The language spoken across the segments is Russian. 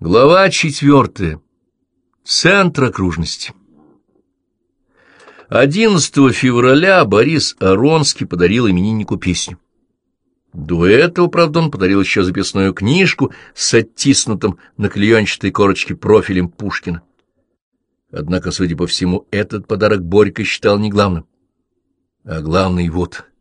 Глава четвертая. Центр окружности. 11 февраля Борис Аронский подарил имениннику песню. До этого, правда, он подарил еще записную книжку с оттиснутым на клеенчатой корочке профилем Пушкина. Однако, судя по всему, этот подарок Борька считал не главным. А главный вот —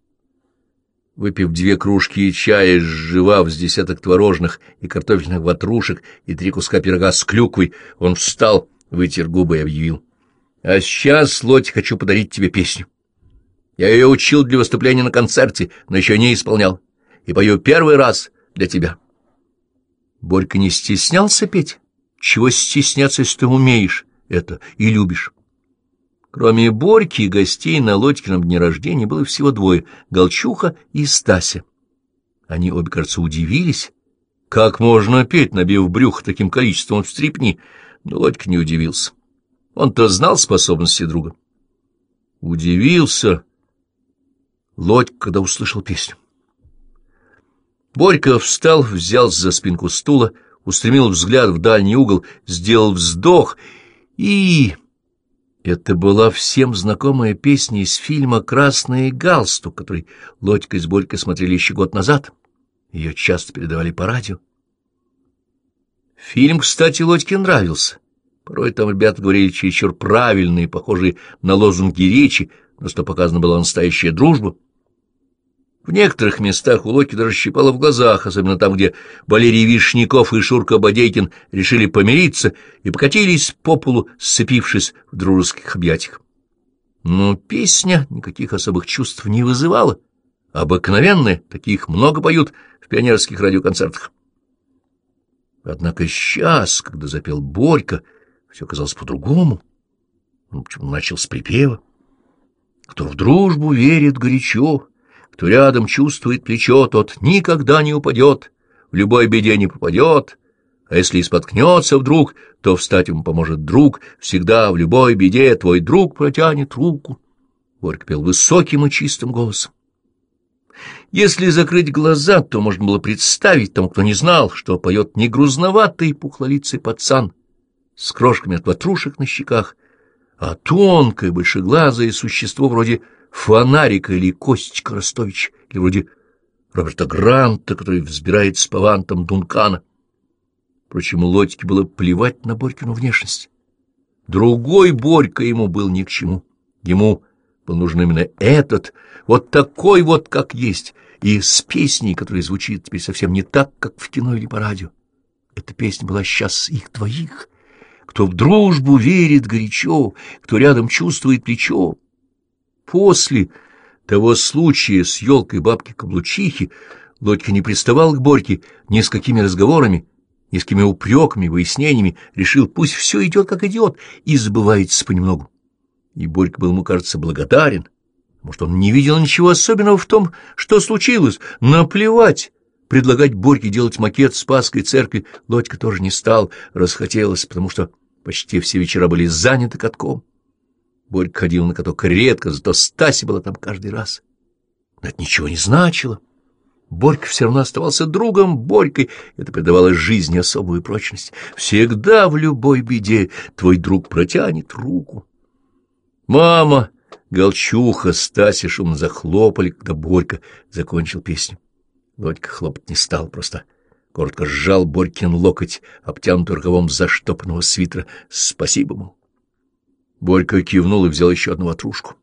Выпив две кружки чая, сживав с десяток творожных и картофельных ватрушек и три куска пирога с клюквой, он встал, вытер губы и объявил. — А сейчас, Лоть, хочу подарить тебе песню. Я ее учил для выступления на концерте, но еще не исполнял, и пою первый раз для тебя. Борька не стеснялся петь. Чего стесняться, если ты умеешь это и любишь? Кроме Борьки, гостей на Лодькином дне рождения было всего двое — Голчуха и Стася. Они обе, кажется, удивились, как можно петь, набив брюхо таким количеством в стрипни, но Лодька не удивился. Он-то знал способности друга. Удивился Лодька, когда услышал песню. Борька встал, взял за спинку стула, устремил взгляд в дальний угол, сделал вздох и... Это была всем знакомая песня из фильма «Красный галстук», который Лодька с Борькой смотрели еще год назад. Ее часто передавали по радио. Фильм, кстати, Лодьке нравился. Порой там ребята говорили чересчур правильные, похожие на лозунги речи, но что показано была настоящая дружба — в некоторых местах у Локи даже щипало в глазах, особенно там, где Валерий Вишняков и Шурка Бодейкин решили помириться и покатились по полу, сцепившись в дружеских объятиях. Но песня никаких особых чувств не вызывала. Обыкновенные, таких много поют в пионерских радиоконцертах. Однако сейчас, когда запел Борька, все казалось по-другому. Он начал с припева. Кто в дружбу верит горячо, кто рядом чувствует плечо, тот никогда не упадет, в любой беде не попадет, а если и споткнется вдруг, то встать ему поможет друг, всегда в любой беде твой друг протянет руку. Борька пел высоким и чистым голосом. Если закрыть глаза, то можно было представить тому, кто не знал, что поет не грузноватый пухлолицый пацан с крошками от ватрушек на щеках, а тонкое большеглазое существо вроде Фонарика или Костечка Ростович, или вроде Роберта Гранта, который взбирает с павантом Дункана. Впрочем, Лодьке было плевать на Борькину внешность. Другой Борька ему был ни к чему. Ему был нужен именно этот, вот такой вот, как есть, и с песней, которая звучит теперь совсем не так, как в кино или по радио. Эта песня была сейчас их двоих, кто в дружбу верит горячо, кто рядом чувствует плечо. После того случая с елкой бабки-каблучихи Лодька не приставал к Борьке ни с какими разговорами, ни с какими упреками, выяснениями, решил, пусть все идет как идет, и забывается понемногу. И Борька был ему, кажется, благодарен. Может, он не видел ничего особенного в том, что случилось. Наплевать. Предлагать Борьке делать макет Спасской церкви Лодька тоже не стал, расхотелось, потому что почти все вечера были заняты катком. Борька ходил на каток редко, зато Стаси была там каждый раз. Но это ничего не значило. Борька все равно оставался другом Борькой, это придавало жизни особую прочность. Всегда в любой беде твой друг протянет руку. Мама, Голчуха, Стася шумно захлопали, когда Борька закончил песню. Борька хлопать не стал, просто коротко сжал Борькин локоть, обтянутый рукавом заштопанного свитера. Спасибо, мол. Борька кивнул и взял еще одну ватрушку.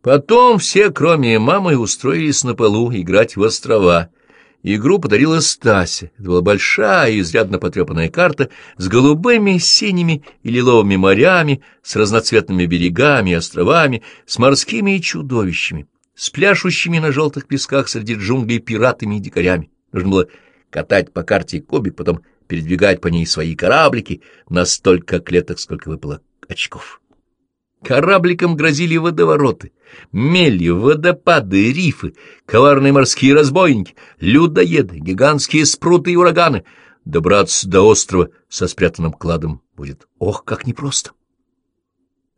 Потом все, кроме мамы, устроились на полу играть в острова. Игру подарила Стася. Это была большая, изрядно потрепанная карта с голубыми, синими и лиловыми морями, с разноцветными берегами и островами, с морскими и чудовищами, с пляшущими на желтых песках среди джунглей пиратами и дикарями. Нужно было катать по карте кубик, потом передвигать по ней свои кораблики на столько клеток, сколько выпало очков. Корабликам грозили водовороты, мели, водопады, рифы, коварные морские разбойники, людоеды, гигантские спруты и ураганы. Добраться до острова со спрятанным кладом будет ох, как непросто.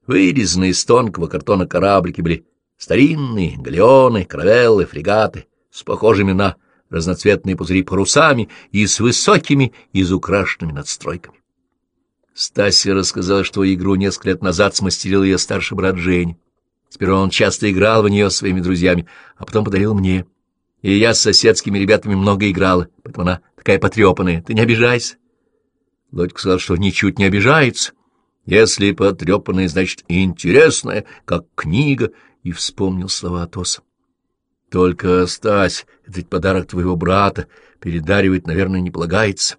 Вырезанные из тонкого картона кораблики были старинные, галеоны, каравеллы, фрегаты с похожими на разноцветные пузыри парусами и с высокими, изукрашенными надстройками. Стасия рассказала, что игру несколько лет назад смастерил ее старший брат Женя. Сперва он часто играл в нее своими друзьями, а потом подарил мне. И я с соседскими ребятами много играла, поэтому она такая потрепанная. Ты не обижайся. Лодька сказал, что ничуть не обижается. Если потрепанная, значит, интересная, как книга, и вспомнил слова Атоса. Только, Стась, это ведь подарок твоего брата, передаривать, наверное, не полагается.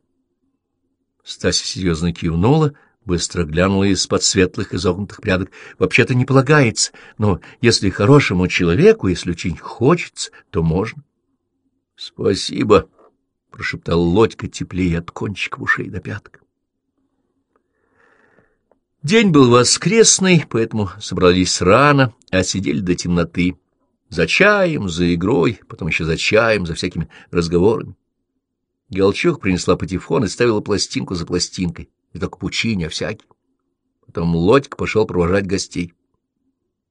Стася серьезно кивнула, быстро глянула из-под светлых изогнутых прядок. Вообще-то не полагается, но если хорошему человеку, если очень хочется, то можно. — Спасибо, — прошептал Лодька теплее от кончиков ушей до пяток. День был воскресный, поэтому собрались рано, а сидели до темноты. За чаем, за игрой, потом еще за чаем, за всякими разговорами. Галчух принесла патефон и ставила пластинку за пластинкой, не только пучине, а всякий. Потом Лодька пошел провожать гостей.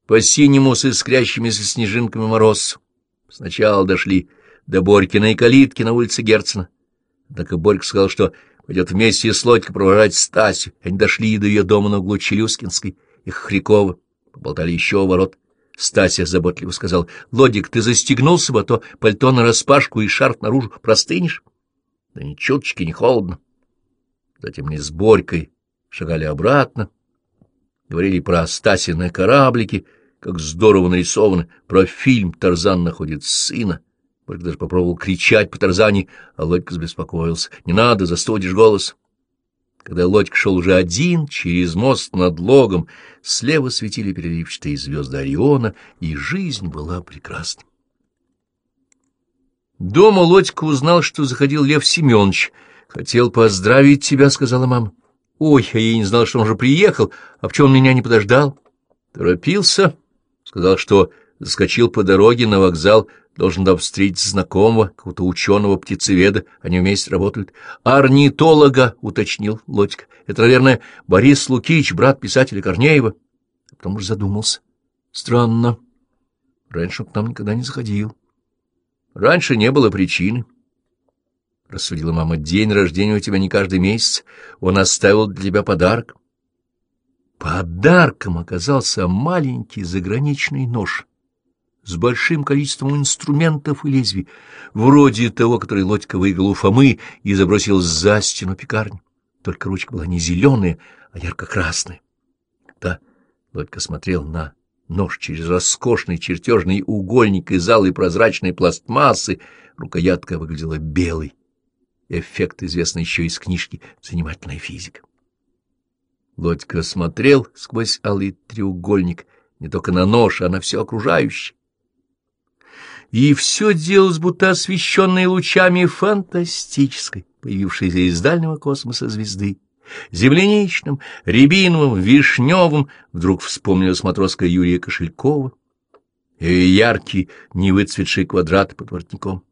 По синему с искрящимися снежинками мороз. Сначала дошли до Борькиной калитки на улице Герцена. Однако Борька сказал, что пойдет вместе с Лодькой провожать Стасю. Они дошли до ее дома на углу Челюскинской и Хрякова. Поболтали еще у ворот. Стася заботливо сказал, — Лодик, ты застегнулся бы, а то пальто нараспашку и шарф наружу простынешь. Да ни чуточки не холодно. Затем они с Борькой шагали обратно, говорили про Стасины кораблики, как здорово нарисованы, про фильм «Тарзан находит сына». Борька даже попробовал кричать по Тарзане, а Лодька забеспокоился. «Не надо, застудишь голос». Когда Лодька шел уже один, через мост над логом, слева светили переливчатые звезды Ориона, и жизнь была прекрасна. Дома Лодька узнал, что заходил Лев Семенович. «Хотел поздравить тебя», — сказала мама. «Ой, а я не знал, что он уже приехал. А почему он меня не подождал?» «Торопился», — сказал, что заскочил по дороге на вокзал, должен там встретить знакомого, какого-то ученого-птицеведа, они вместе работают. «Орнитолога», — уточнил Лодька. «Это, наверное, Борис Лукич, брат писателя Корнеева». А потом уже задумался. «Странно. Раньше он к нам никогда не заходил». «Раньше не было причины». — рассудила мама, — день рождения у тебя не каждый месяц. Он оставил для тебя подарок. Подарком оказался маленький заграничный нож с большим количеством инструментов и лезвий, вроде того, который Лодька выиграл у Фомы и забросил за стену пекарни. Только ручка была не зеленая, а ярко-красная. Да, Лодька смотрел на нож через роскошный чертежный угольник из алой прозрачной пластмассы, рукоятка выглядела белой. Эффект известный еще из книжки «Занимательная физика». Лодька смотрел сквозь алый треугольник не только на нож, а на все окружающее и все делалось будто освещенное лучами фантастической, появившейся из дальнего космоса звезды. Земляничным, рябиновым, вишневым вдруг вспомнилась матроска Юрия Кошелькова и яркий, невыцветший квадрат под воротником.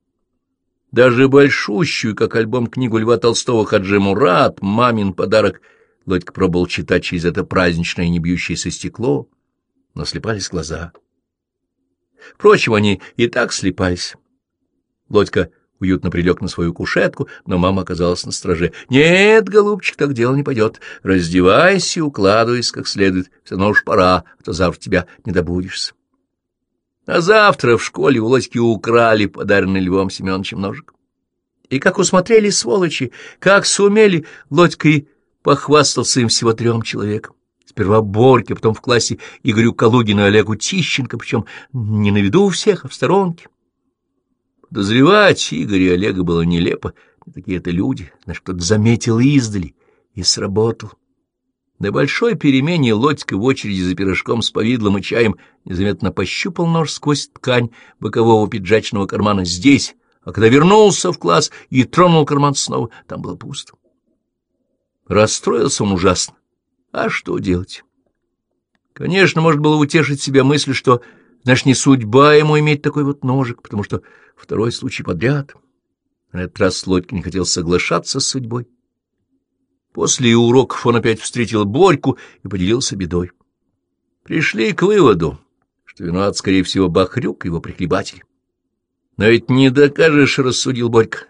Даже большущую, как альбом, книгу Льва Толстого «Хаджи Мурат», мамин подарок, Лодька пробовал читать через это праздничное не бьющееся стекло, но слепались глаза — Впрочем, они и так слепались. Лодька уютно прилег на свою кушетку, но мама оказалась на страже. «Нет, голубчик, так дело не пойдет. Раздевайся, укладывайся как следует. Все равно уж пора, а то завтра тебя не добудешься». А завтра в школе у Лодьки украли подаренный Львом Семеновичем ножик. И как усмотрели сволочи, как сумели, Лодька и похвастался им всего трем человекам. Сперва Борьке, потом в классе Игорю Калугину Олегу Тищенко, причем не на виду у всех, а в сторонке. Подозревать Игоря и Олега было нелепо. Такие это люди, знаешь, кто-то заметил издали и сработал. На большой перемене Лодька в очереди за пирожком с повидлом и чаем незаметно пощупал нож сквозь ткань бокового пиджачного кармана здесь, а когда вернулся в класс и тронул карман снова, там было пусто. Расстроился он ужасно. А что делать? Конечно, может было утешить себя мыслью, что, знаешь, не судьба ему иметь такой вот ножик, потому что второй случай подряд. На этот раз Лодька не хотел соглашаться с судьбой. После уроков он опять встретил Борьку и поделился бедой. Пришли к выводу, что виноват, скорее всего, Бахрюк, его прихлебатель. Но ведь не докажешь, — рассудил Борька.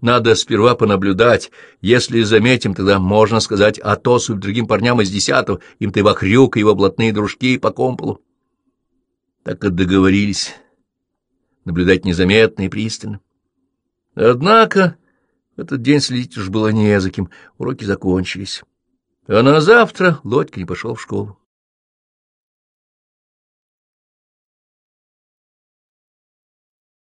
Надо сперва понаблюдать. Если заметим, тогда можно сказать Атосу и другим парням из десятого, им-то и Вахрюк, и его блатные дружки по комполу. Так и договорились. Наблюдать незаметно и пристально. Однако в этот день следить уж было не за кем, уроки закончились. А на завтра Лодька не пошел в школу.